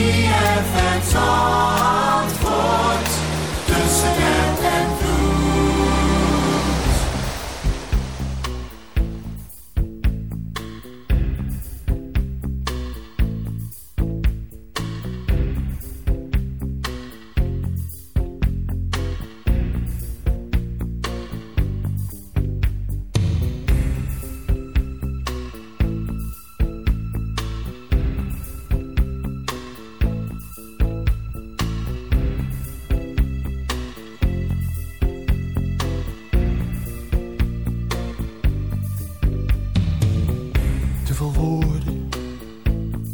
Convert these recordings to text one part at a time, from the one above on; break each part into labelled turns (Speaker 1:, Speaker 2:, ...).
Speaker 1: ZFM Zandvoort. Tussen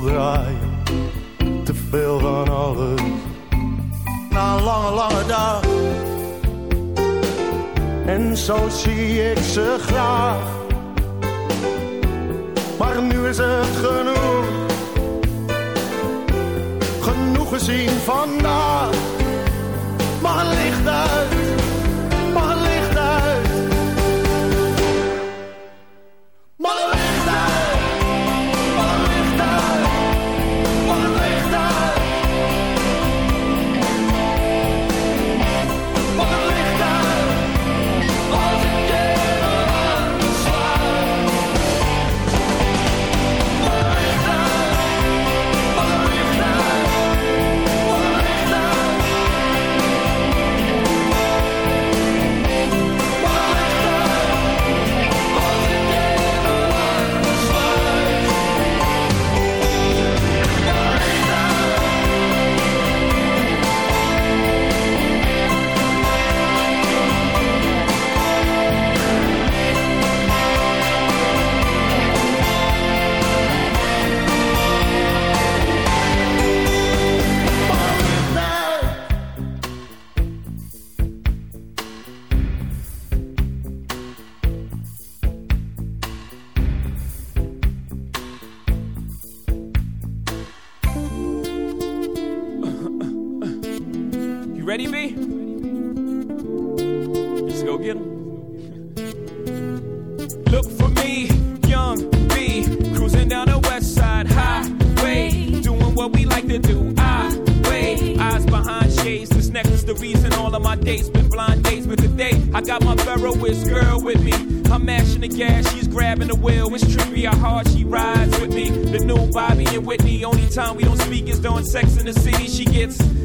Speaker 2: Veel te veel van alles. Na een lange, lange dag. En zo zie ik ze graag. Maar nu is het genoeg. Genoeg gezien vandaag. Het licht uit,
Speaker 3: I got my Ferroist girl with me. I'm mashing the gas, she's grabbing the wheel. It's trippy how hard she rides with me. The new Bobby and Whitney. Only time we don't speak is during sex in the city. She gets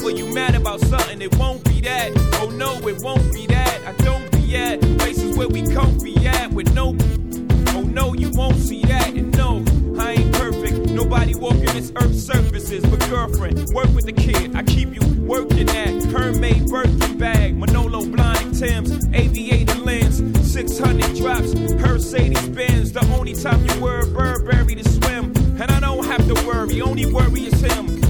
Speaker 3: If ever you mad about something, it won't be that. Oh no, it won't be that. I don't be at places where we can't be at with no. Oh no, you won't see that. And no, I ain't perfect. Nobody walking this earth's surfaces. But girlfriend, work with the kid. I keep you working at Hermaid Birkin bag, Manolo blind Tim's, aviator lens, 600 drops, Mercedes Benz. The only time you wear a Burberry to swim. And I don't have to worry, only worry is him.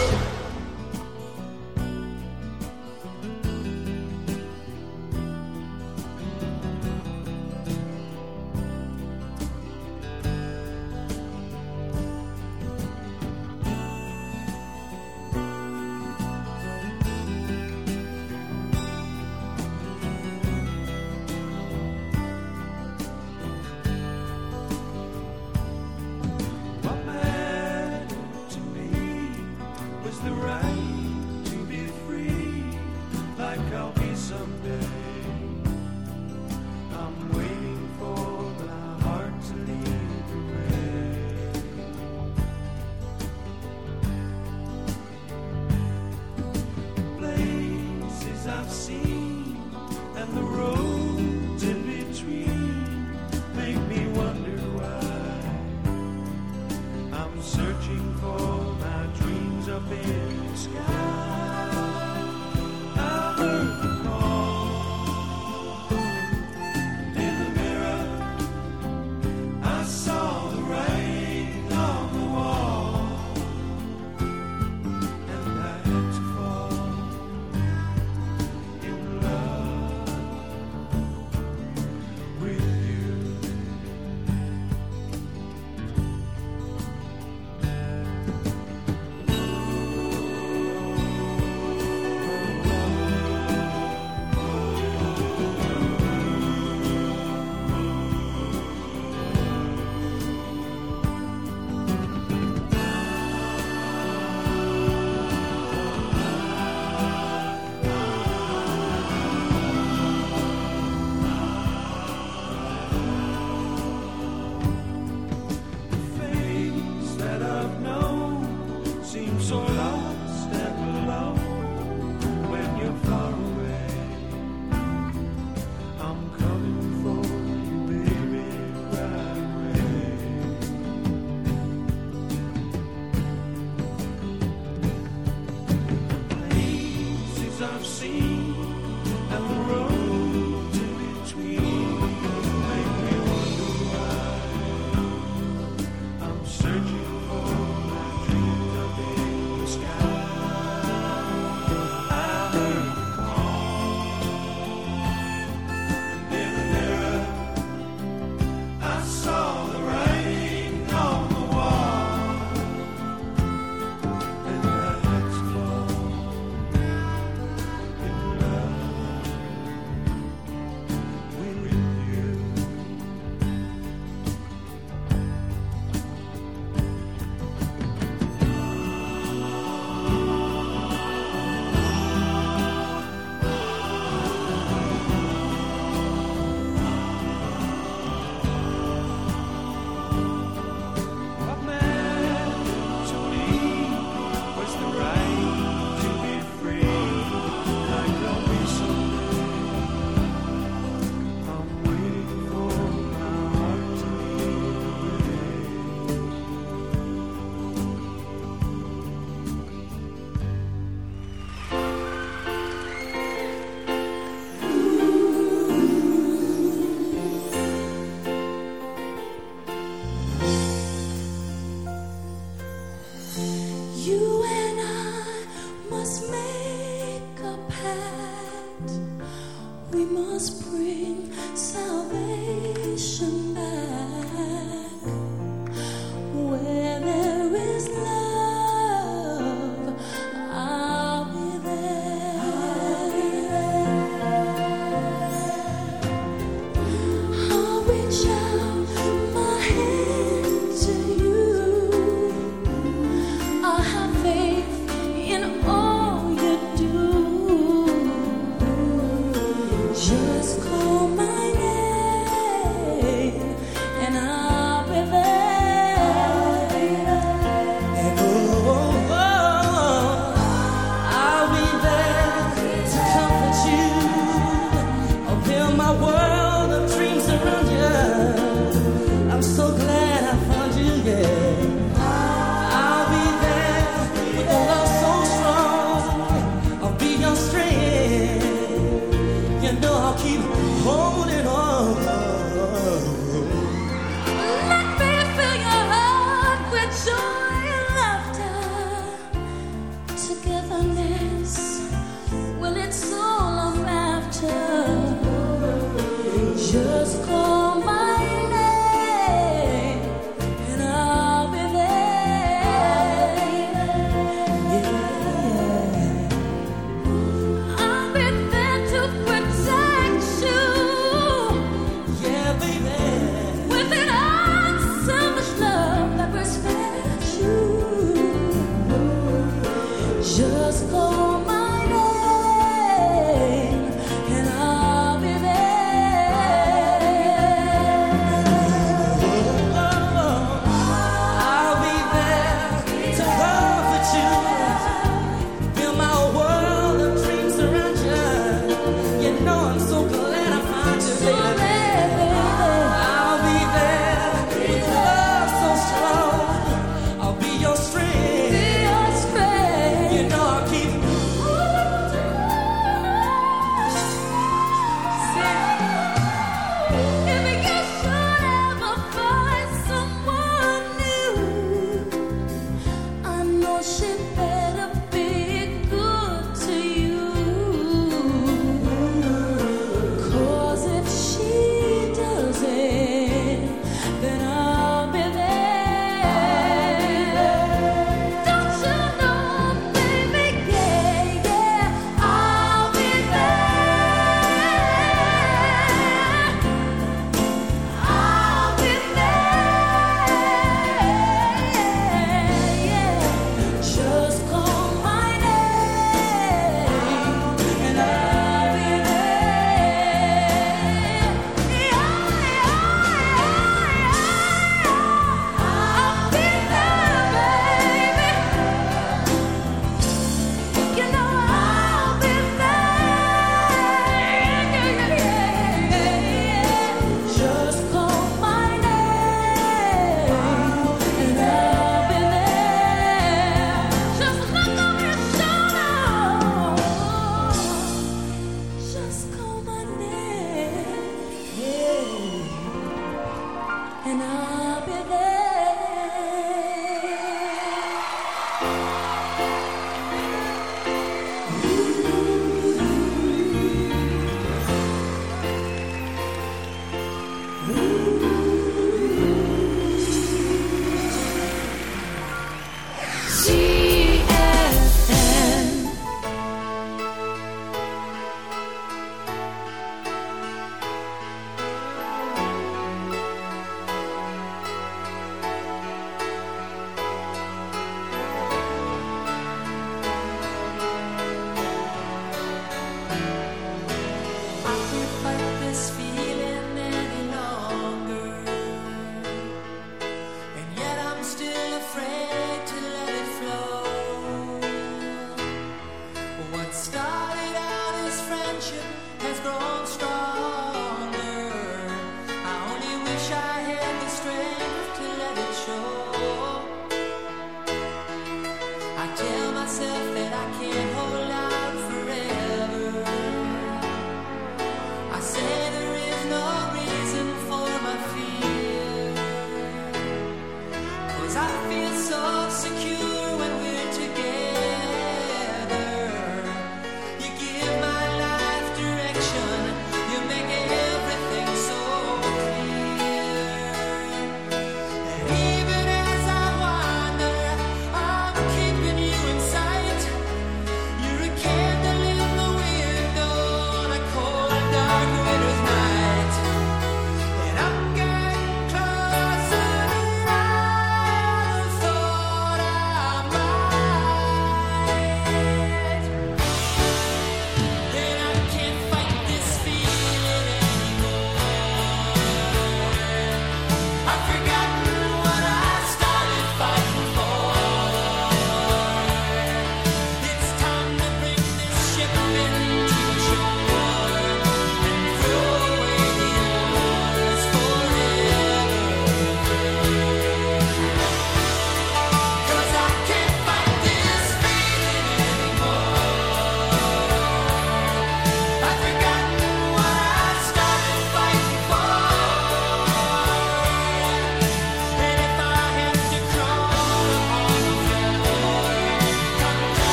Speaker 4: I've seen.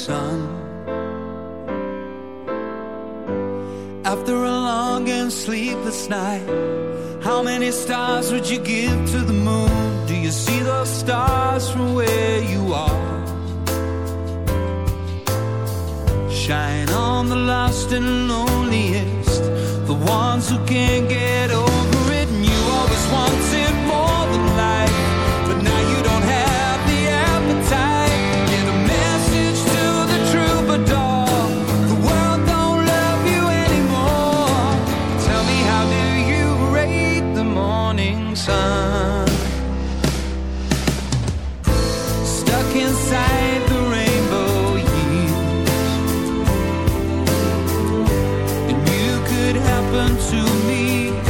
Speaker 5: sun. happened to me.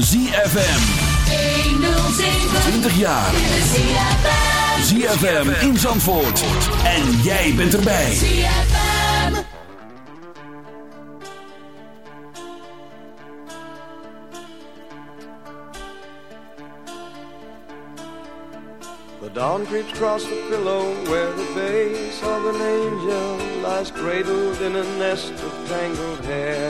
Speaker 6: ZFM.
Speaker 7: 20 jaar. ZFM in Zandvoort. En jij bent erbij.
Speaker 8: The dawn creeps across the pillow where the face of an angel lies cradled in a nest of tangled hair.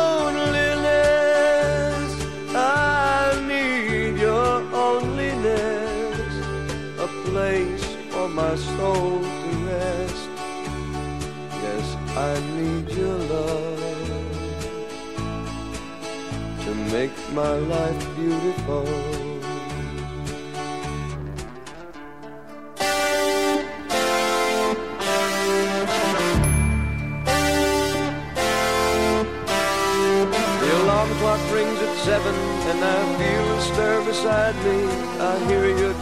Speaker 8: My soul to rest. Yes, I need your love to make my life beautiful. The alarm clock rings at seven, and I feel a stir beside me. I hear your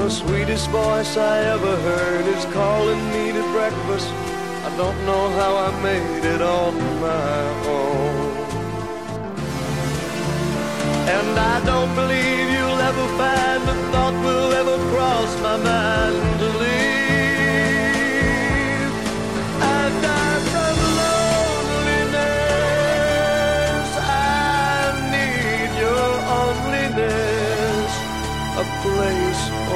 Speaker 8: The sweetest voice I ever heard is calling me to breakfast. I don't know how I made it on my own. And I don't believe you'll ever find a thought will ever cross my mind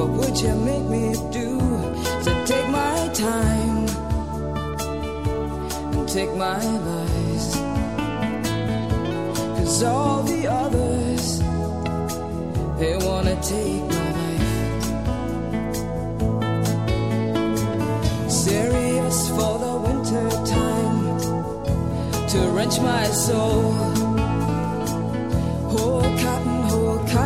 Speaker 9: What would you make me do? So take my time and take my lies. Cause all the others, they wanna take my life. Serious for the winter time to wrench my soul.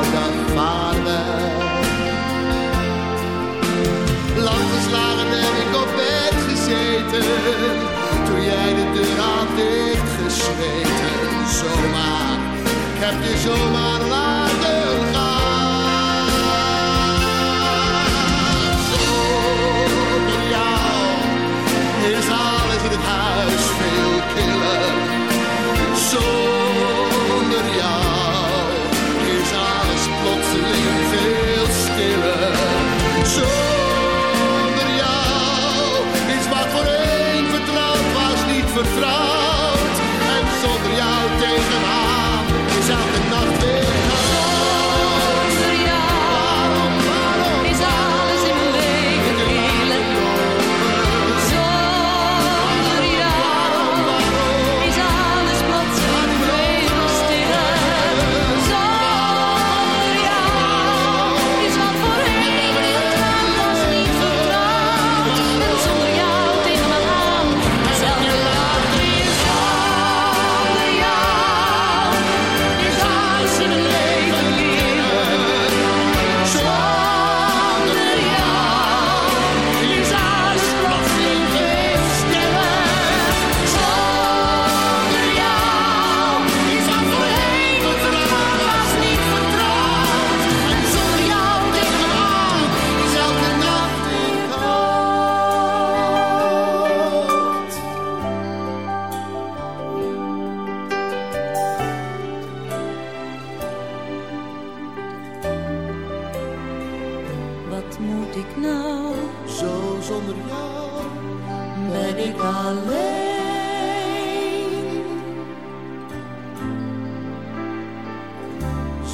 Speaker 2: nou dan vaarwel. Lang geslagen heb ik op bed gezeten. Toen jij de deur had dichtgesmeten. Zomaar, ik heb je zomaar laten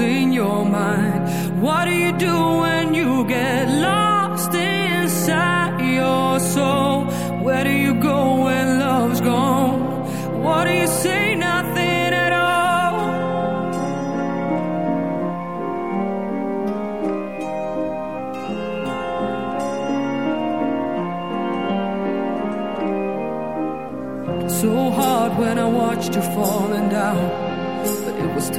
Speaker 5: in your mind. What do you do when you get?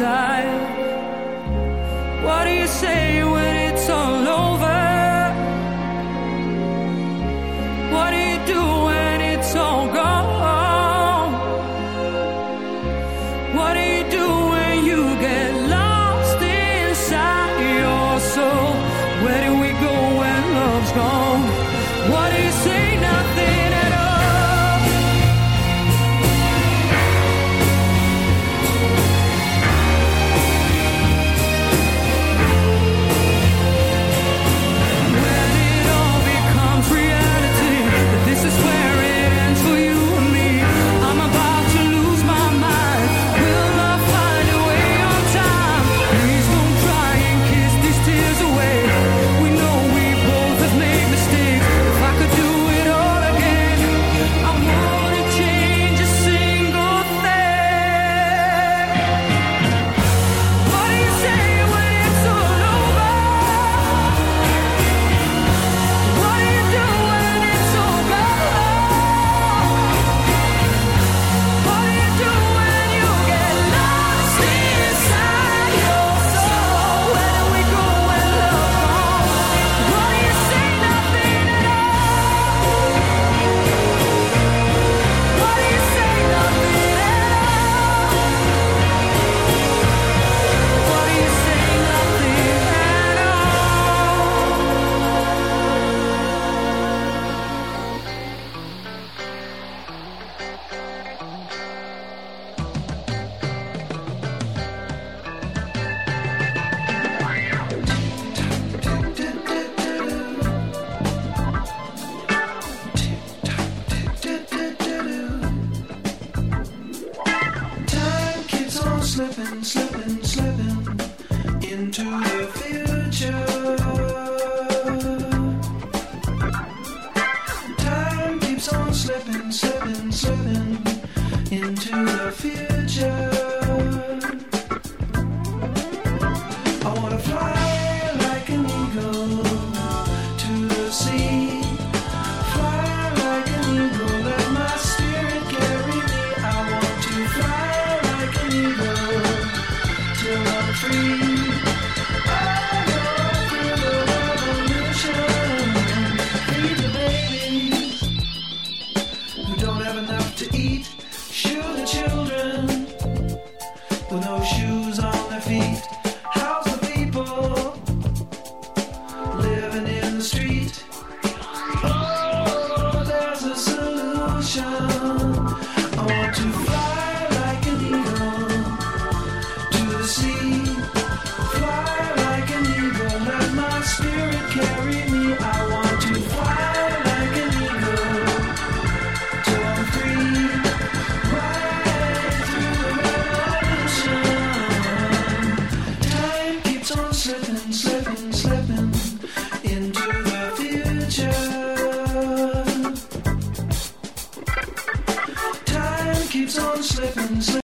Speaker 5: inside